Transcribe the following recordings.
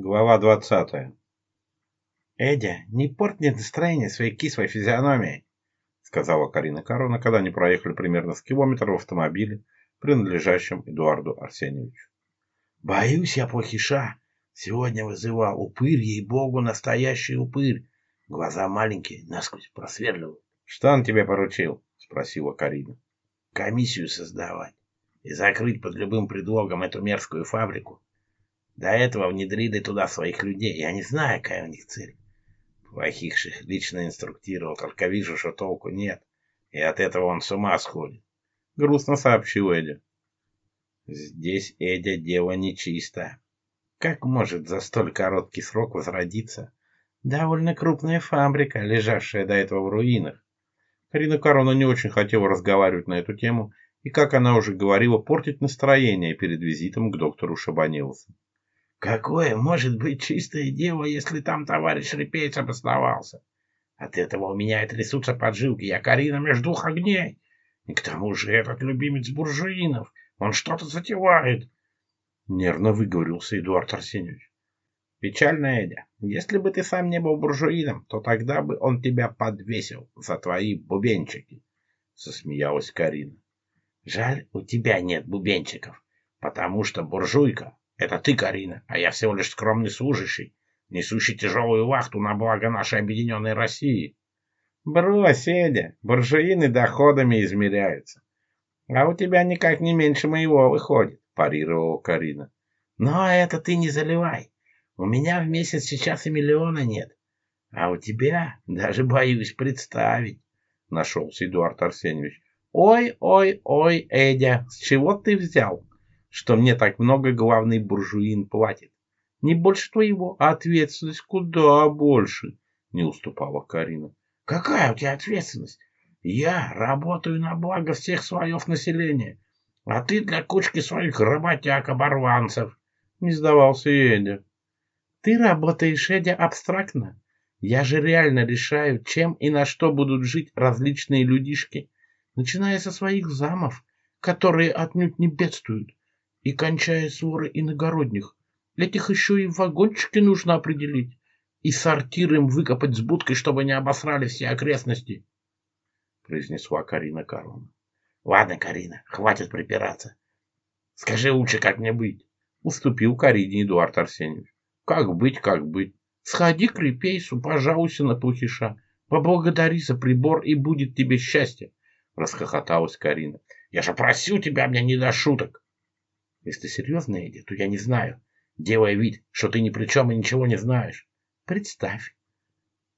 Глава 20. «Эдя, не порт мне настроение своей кислой физиономией», сказала Карина Корона, когда они проехали примерно с километра в автомобиле, принадлежащем Эдуарду Арсеньевичу. «Боюсь я плохиша. Сегодня вызывал упырь, ей-богу, настоящий упырь. Глаза маленькие, насквозь просверливают». «Что он тебе поручил?» спросила Карина. «Комиссию создавать и закрыть под любым предлогом эту мерзкую фабрику» До этого внедрили туда своих людей. Я не знаю, какая у них цель. Плохихших лично инструктировал, только вижу, что толку нет. И от этого он с ума сходит. Грустно сообщил Эдя. Здесь, Эдя, дело нечисто. Как может за столь короткий срок возродиться довольно крупная фабрика, лежавшая до этого в руинах? Карина Карона не очень хотела разговаривать на эту тему, и, как она уже говорила, портить настроение перед визитом к доктору Шабанилову. Какое может быть чистое дело, если там товарищ Репеец обосновался? От этого у меня трясутся поджилки. Я Карина между двух огней. И к тому же этот любимец Буржуинов. Он что-то затевает. Нервно выговорился Эдуард Арсеньевич. Печально, Эдя. Если бы ты сам не был буржуином, то тогда бы он тебя подвесил за твои бубенчики. Засмеялась Карина. Жаль, у тебя нет бубенчиков, потому что буржуйка это ты, Карина, а я всего лишь скромный служащий, несущий тяжелую вахту на благо нашей объединенной России. Брось, Эдя, буржуины доходами измеряются. А у тебя никак не меньше моего выходит, парировала Карина. Но это ты не заливай. У меня в месяц сейчас и миллиона нет. А у тебя даже боюсь представить, нашелся Эдуард Арсеньевич. Ой, ой, ой, Эдя, с чего ты взял? что мне так много главный буржуин платит. Не больше твоего, а ответственность куда больше, не уступала Карина. Какая у тебя ответственность? Я работаю на благо всех слоев населения, а ты для кучки своих работяг-оборванцев, не сдавался Эдя. Ты работаешь, Эдя, абстрактно. Я же реально решаю, чем и на что будут жить различные людишки, начиная со своих замов, которые отнюдь не бедствуют и кончая суры иногородних. Этих еще и вагончики нужно определить. И сортир им выкопать с будкой, чтобы не обосрали все окрестности, — произнесла Карина Карловна. — Ладно, Карина, хватит припираться. Скажи лучше, как мне быть. Уступил Карине Эдуард Арсеньевич. Как быть, как быть. Сходи к Репейсу, пожалуйся на плохиша. Поблагодари за прибор, и будет тебе счастье, — расхохоталась Карина. — Я же просил тебя, мне не до шуток. Если серьезно, Эдди, то я не знаю, делая вид, что ты ни при чем и ничего не знаешь. Представь.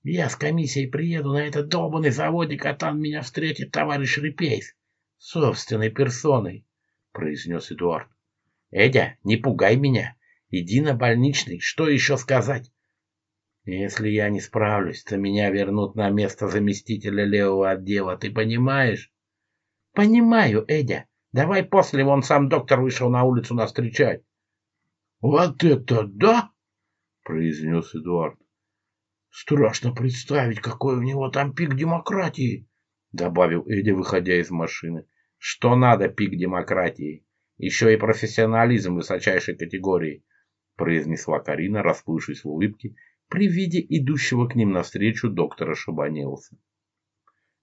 Я с комиссией приеду на этот долбанный заводик, а там меня встретит товарищ Репейс. Собственной персоной, произнес Эдуард. Эдя, не пугай меня. Иди на больничный. Что еще сказать? Если я не справлюсь, то меня вернут на место заместителя левого отдела. Ты понимаешь? Понимаю, Эдя. Давай после, вон сам доктор вышел на улицу нас встречать. — Вот это да! — произнес Эдуард. — Страшно представить, какой у него там пик демократии! — добавил Эдди, выходя из машины. — Что надо пик демократии? Еще и профессионализм высочайшей категории! — произнесла Карина, расплывшись в улыбке, при виде идущего к ним навстречу доктора Шабанелса.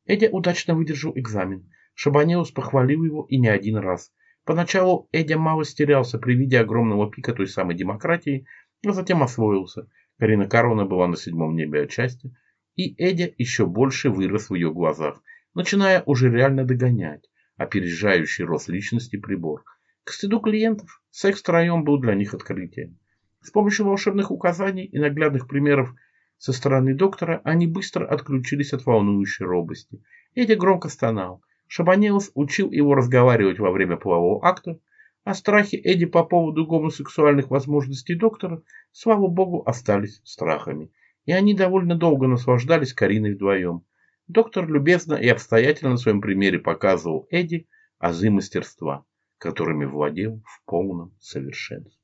Эдди удачно выдержал экзамен Шабанеус похвалил его и не один раз. Поначалу Эдя мало стерялся при виде огромного пика той самой демократии, но затем освоился. Карина Корона была на седьмом небе отчасти, и Эдя еще больше вырос в ее глазах, начиная уже реально догонять опережающий рост личности прибор. К стыду клиентов секс втроем был для них открытием. С помощью волшебных указаний и наглядных примеров со стороны доктора они быстро отключились от волнующей робости. Эдя громко стонал. Шабанилов учил его разговаривать во время полового акта, а страхи Эдди по поводу гомосексуальных возможностей доктора, слава богу, остались страхами, и они довольно долго наслаждались Кариной вдвоем. Доктор любезно и обстоятельно на своем примере показывал Эдди азы мастерства, которыми владел в полном совершенстве.